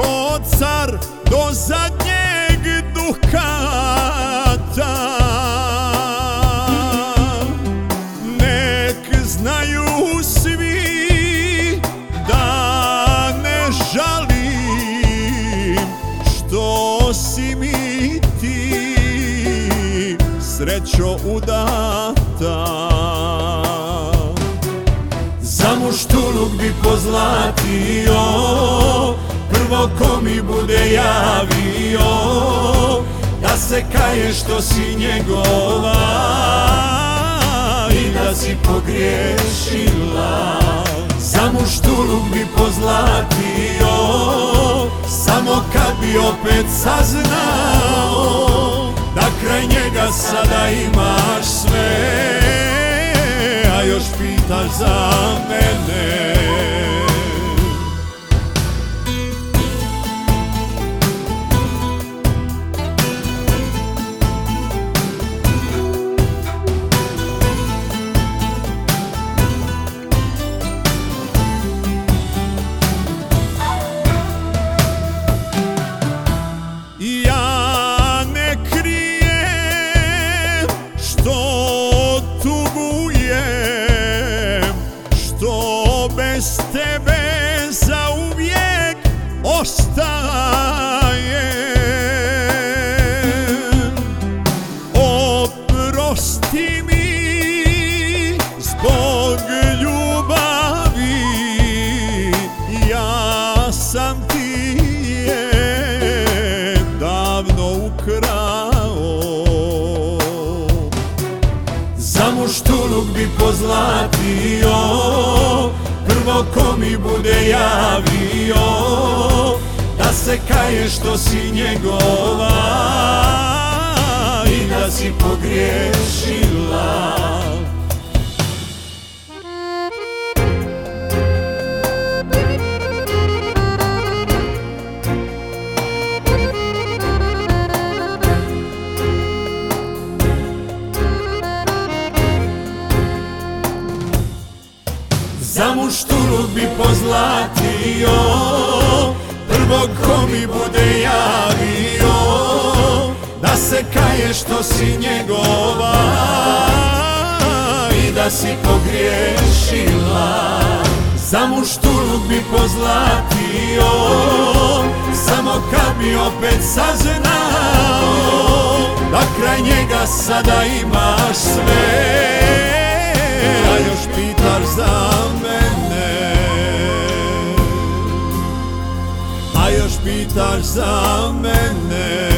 bio car do zadnjeg dukata Nek znaju svi da ne žalim što si mi ti srećo udata. Za muštuluk bi pozlatio mi bude javio Da se kaje što si njegova I da si pogriješila. Za muštuluk bi pozlatio Samo kad bi opet saznao Da kraj njega sada imaš sve a još pitaš za mene bez tebe zauvijek ostajem Oprosti mi zbog ljubavi Ja sam ti je davno ukrao. Za muštuluk bi pozlatio Prvo ko mi bude javio Da se kaje što si njegova I da si pogriješila Za muštuluk bi pozlatio Prvo ko mi bude javio Da se kaje što si njegova I da si pogriješila. Za muštuluk bi pozlatio Samo kad bi opet saznao Da kraj njega sada imaš sve još pitaš za mene